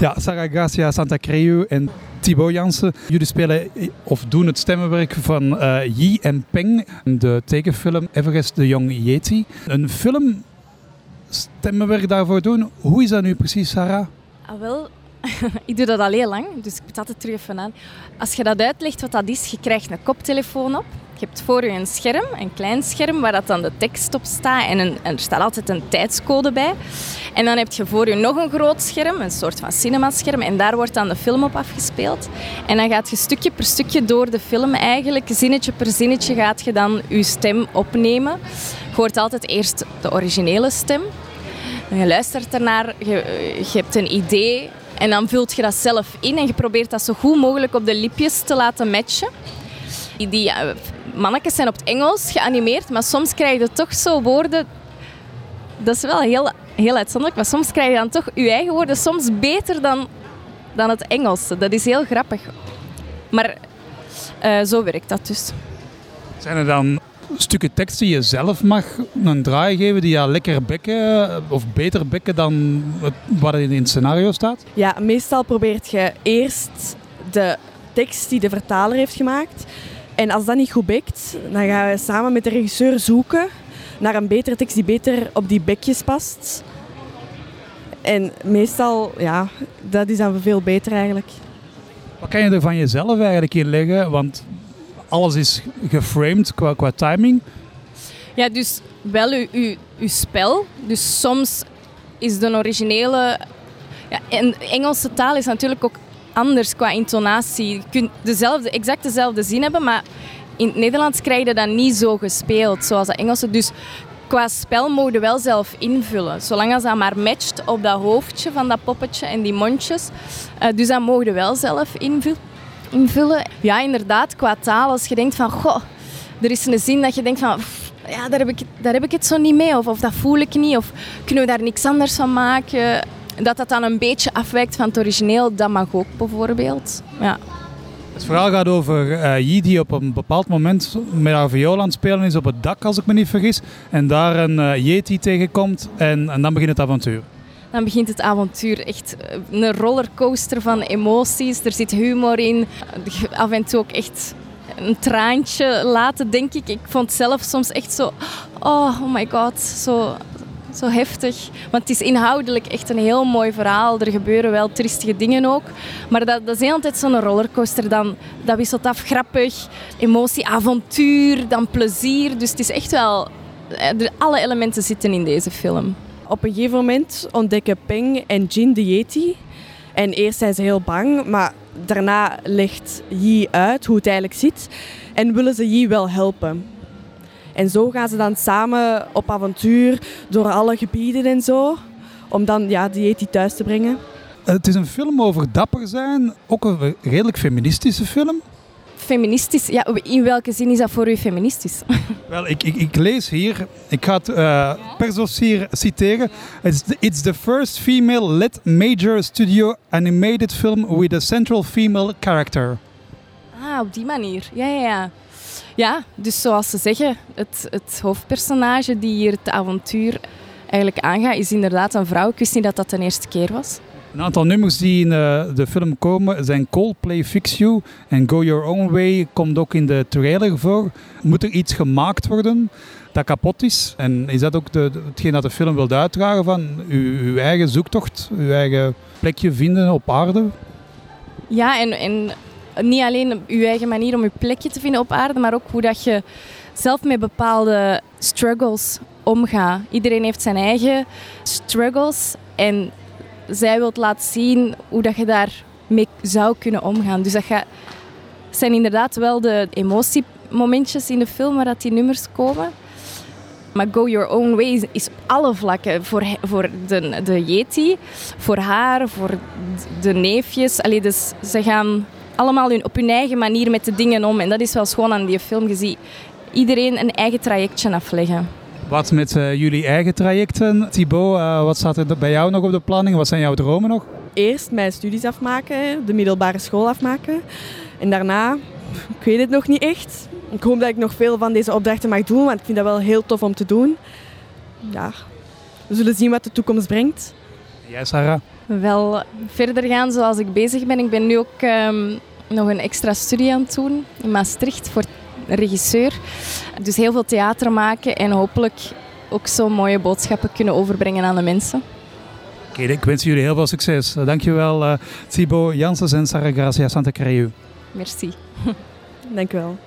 Ja, Sarah Garcia Santa Creu en Thibaut Jansen. Jullie spelen of doen het stemmenwerk van uh, Yi en Peng, de tekenfilm Everest de Young Yeti. Een film stemmenwerk daarvoor doen. Hoe is dat nu precies, Sarah? Ah, wel, ik doe dat al heel lang, dus ik betaal het terug even aan. Als je dat uitlegt wat dat is, je krijgt een koptelefoon op. Je hebt voor je een scherm, een klein scherm waar dat dan de tekst op staat en, een, en er staat altijd een tijdscode bij. En dan heb je voor je nog een groot scherm, een soort van cinemascherm en daar wordt dan de film op afgespeeld. En dan gaat je stukje per stukje door de film eigenlijk, zinnetje per zinnetje gaat je dan je stem opnemen. Je hoort altijd eerst de originele stem. Je luistert ernaar, je hebt een idee en dan vult je dat zelf in en je probeert dat zo goed mogelijk op de lipjes te laten matchen. Die uh, mannetjes zijn op het Engels geanimeerd, maar soms krijg je toch zo woorden... Dat is wel heel, heel uitzonderlijk, maar soms krijg je dan toch je eigen woorden soms beter dan, dan het Engels. Dat is heel grappig. Maar uh, zo werkt dat dus. Zijn er dan stukken tekst die je zelf mag een draai geven, die je lekker bekken of beter bekken dan wat er in het scenario staat? Ja, meestal probeert je eerst de tekst die de vertaler heeft gemaakt. En als dat niet goed bekt, dan gaan we samen met de regisseur zoeken naar een betere tekst die beter op die bekjes past. En meestal, ja, dat is dan veel beter eigenlijk. Wat kan je er van jezelf eigenlijk in leggen? Want alles is geframed qua, qua timing. Ja, dus wel uw, uw, uw spel. Dus soms is de originele... Ja, en Engelse taal is natuurlijk ook anders qua intonatie. Je kunt dezelfde, exact dezelfde zin hebben, maar in het Nederlands krijg je dat niet zo gespeeld zoals de Engelse. Dus qua spel mogen je wel zelf invullen. Zolang als dat maar matcht op dat hoofdje van dat poppetje en die mondjes. Uh, dus dat mogen wel zelf invullen Ja, inderdaad, qua taal. Als je denkt van, goh, er is een zin dat je denkt van, ja, daar heb ik, daar heb ik het zo niet mee. Of, of dat voel ik niet. Of kunnen we daar niks anders van maken? Dat dat dan een beetje afwijkt van het origineel, dat mag ook bijvoorbeeld. Ja. Het verhaal gaat over uh, die op een bepaald moment met haar viool aan het spelen is op het dak, als ik me niet vergis. En daar een uh, Yeti tegenkomt en, en dan begint het avontuur dan begint het avontuur. Echt eh, een rollercoaster van emoties. Er zit humor in. Af en toe ook echt een traantje laten, denk ik. Ik vond zelf soms echt zo... Oh, oh my god, zo, zo heftig. Want het is inhoudelijk echt een heel mooi verhaal. Er gebeuren wel tristige dingen ook. Maar dat, dat is altijd zo'n rollercoaster. Dan, dat wisselt af grappig, emotie, avontuur, dan plezier. Dus het is echt wel... Eh, alle elementen zitten in deze film. Op een gegeven moment ontdekken Peng en Jin de Yeti. En eerst zijn ze heel bang, maar daarna legt Yi uit hoe het eigenlijk zit. En willen ze Yi wel helpen. En zo gaan ze dan samen op avontuur door alle gebieden en zo. Om dan ja, de Yeti thuis te brengen. Het is een film over dapper zijn. Ook een redelijk feministische film feministisch. Ja, in welke zin is dat voor u feministisch? Wel, ik, ik, ik lees hier, ik ga het uh, persos hier citeren. It's the, it's the first female-led major studio animated film with a central female character. Ah, op die manier. Ja, ja, ja. Ja, dus zoals ze zeggen, het, het hoofdpersonage die hier het avontuur eigenlijk aangaat, is inderdaad een vrouw. Ik wist niet dat dat de eerste keer was. Een aantal nummers die in uh, de film komen zijn Coldplay Fix You en Go Your Own Way komt ook in de trailer voor. Moet er iets gemaakt worden dat kapot is? En is dat ook de, hetgeen dat de film wil uitdragen van uw, uw, eigen zoektocht, uw eigen plekje vinden op aarde? Ja, en, en niet alleen uw eigen manier om uw plekje te vinden op aarde, maar ook hoe dat je zelf met bepaalde struggles omgaat. Iedereen heeft zijn eigen struggles en zij wilt laten zien hoe dat je daarmee zou kunnen omgaan. Dus dat zijn inderdaad wel de emotiemomentjes in de film waar dat die nummers komen. Maar Go Your Own Way is op alle vlakken. Voor, voor de, de Yeti, voor haar, voor de neefjes. Allee, dus ze gaan allemaal hun, op hun eigen manier met de dingen om. En dat is wel schoon aan die film gezien. Iedereen een eigen trajectje afleggen. Wat met uh, jullie eigen trajecten? Thibaut, uh, wat staat er bij jou nog op de planning? Wat zijn jouw dromen nog? Eerst mijn studies afmaken, de middelbare school afmaken. En daarna, ik weet het nog niet echt. Ik hoop dat ik nog veel van deze opdrachten mag doen, want ik vind dat wel heel tof om te doen. Ja, we zullen zien wat de toekomst brengt. Jij, Sarah? Wel verder gaan zoals ik bezig ben. Ik ben nu ook ehm, nog een extra studie aan het doen in Maastricht voor regisseur. Dus heel veel theater maken en hopelijk ook zo mooie boodschappen kunnen overbrengen aan de mensen. Oké, ik wens jullie heel veel succes. Uh, dankjewel uh, Thibaut Janssens en Sarah Gracia Santa Creu. Merci. Dank u wel.